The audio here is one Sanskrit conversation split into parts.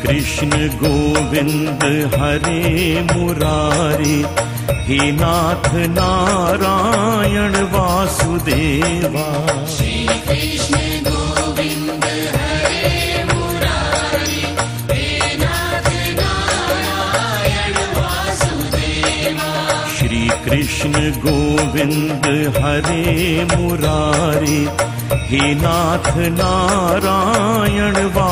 कृष्ण गोविन्द हरे मुरारी हे नाथ नारायण वासुदेवा। कृष्ण गोविन्द हरे मुरारी हे नाथ नारायण वासुदेवा। श्रीकृष्ण गोविन्द हरे मुरारी हे नाथ नारायण वासुदेवा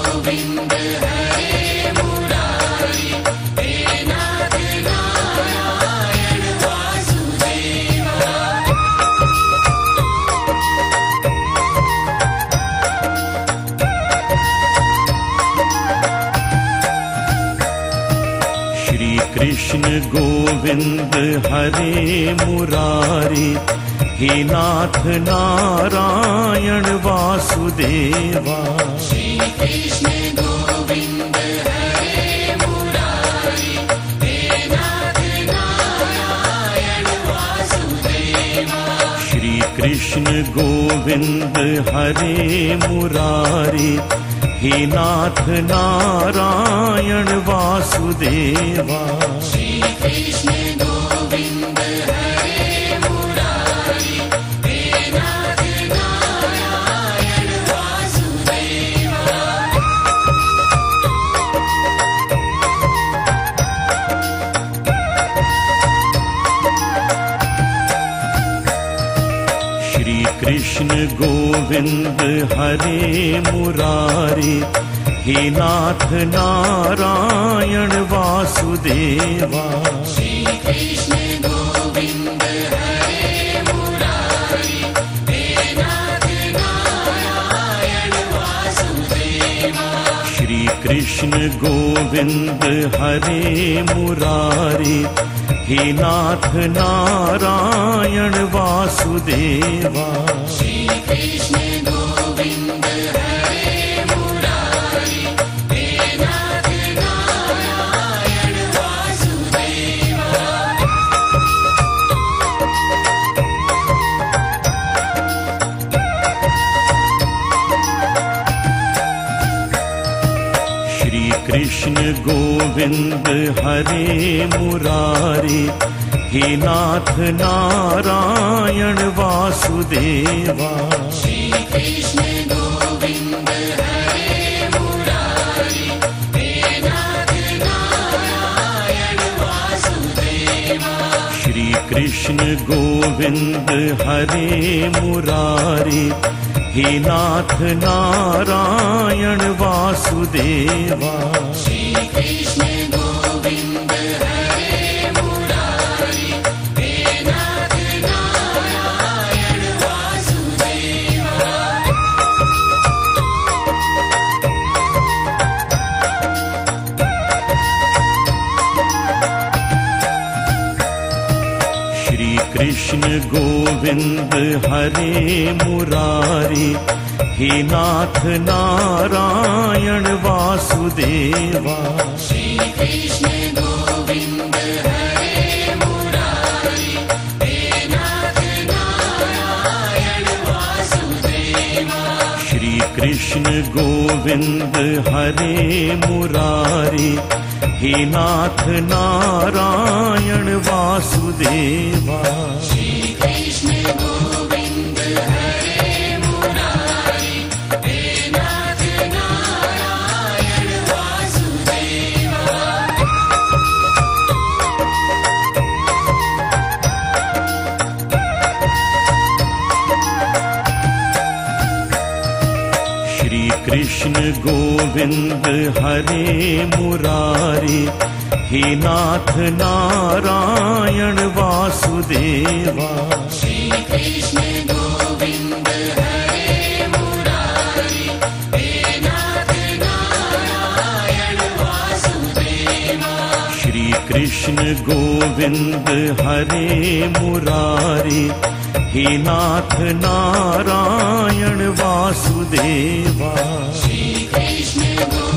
श्रीकृष्ण गोविन्द हरे मुरारी हे नाथ नारायण वासुदेवा। कृष्ण गोविन्द हरे मुरारी हे नाथ नारायण वासुदेवा गोविन्द हरे मुरारी हे नाथ नारायण वासुदेवा। कृष्ण गोविन्द हरे मुरारी हे नाथ नारायण वासुदेवा। वासुदेवा कृष्ण गोविन्द हरे श्रीकृष्ण गोविन्द हरे मुरारी हे नाथ नारायण वासुदेवा। कृष्ण गोविन्द हरे मुरारी हे नाथ नारायण वासुदेवा गोविन्द हरे मुरारी हे नाथ नारायण वासुदेवा। कृष्ण गोविन्द हरे मुरारी हे नाथ नारायण वासुदेवा। श्रीकृष्ण गोविन्द हरे मुरारी हे नाथ नारायण वासुदेवा कृष्ण गोविन्द हरे मुरारी हे नाथ नारायण वासुदेवा। श्रीकृष्ण गोविन्द हरे मुरारी हे नाथ नारायण वासुदेवा। श्रीकृष्ण गोविन्द हरे मुरारी हे नाथ नारायण वासुदेवा। श्रीकृष्ण गोविन्द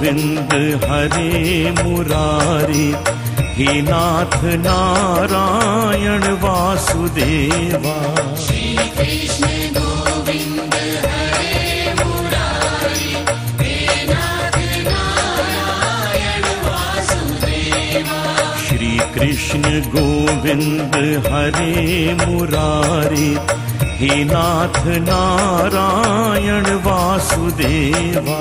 गोविन्द हरे मुरारी हे नाथ नारायण वासुदेवा। श्रीकृष्ण गोविन्द हरे मुरारी हे नाथ नारायण वासुदेवा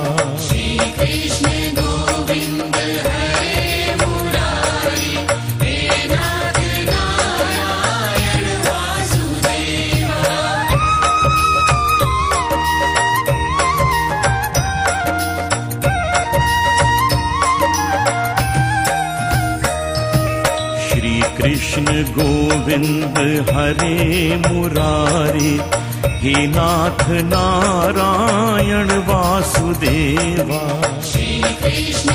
श्रीकृष्ण गोविन्द हरे मुरारी हे नाथ नारायण वासुदेवा। श्रीकृष्ण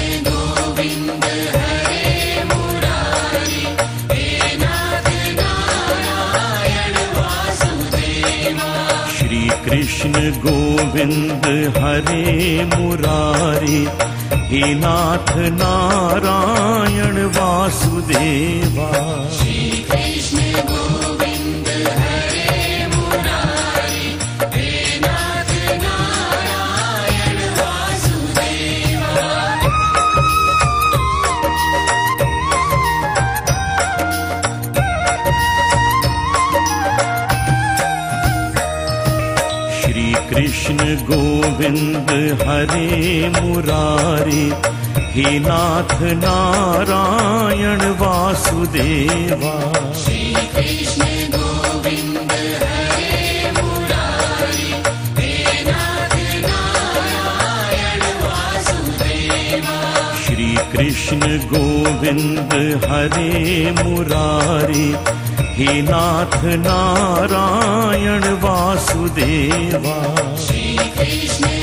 गोविन्द हरे मुरारी हे नाथ नारायण वासुदेवा गोविन्द हरे मुरारी हे नाथ नारायण वासुदेवा। श्रीकृष्ण गोविन्द हरे मुरारी हे नाथ नारायण वासुदेवा। श्रीकृष्ण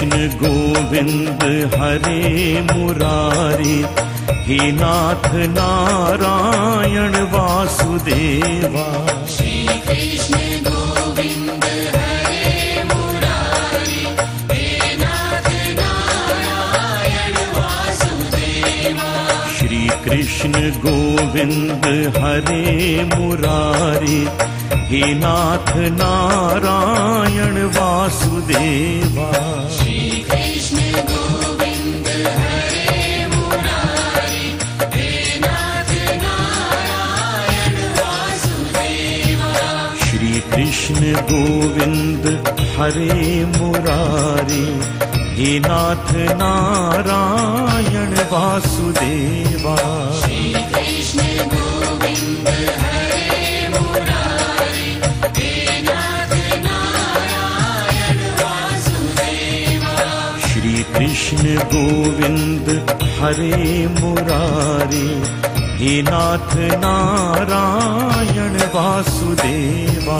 श्रीकृष्ण गोविन्द हरे मुरारी हे नाथ नारायण वासुदेवा। श्रीकृष्ण गोविन्द हरे मुरारी हे नाथ नारायण वासुदेवा श्रीकृष्ण गोविन्द हरे मुरारी हे नाथ नारायण वासुदेवा गोविन्द हरे मुरारी हे नाथ नारायण वासुदेवा। श्रीकृष्ण गोविन्द हरे मुरारी हे नाथ नारायण वासुदेवा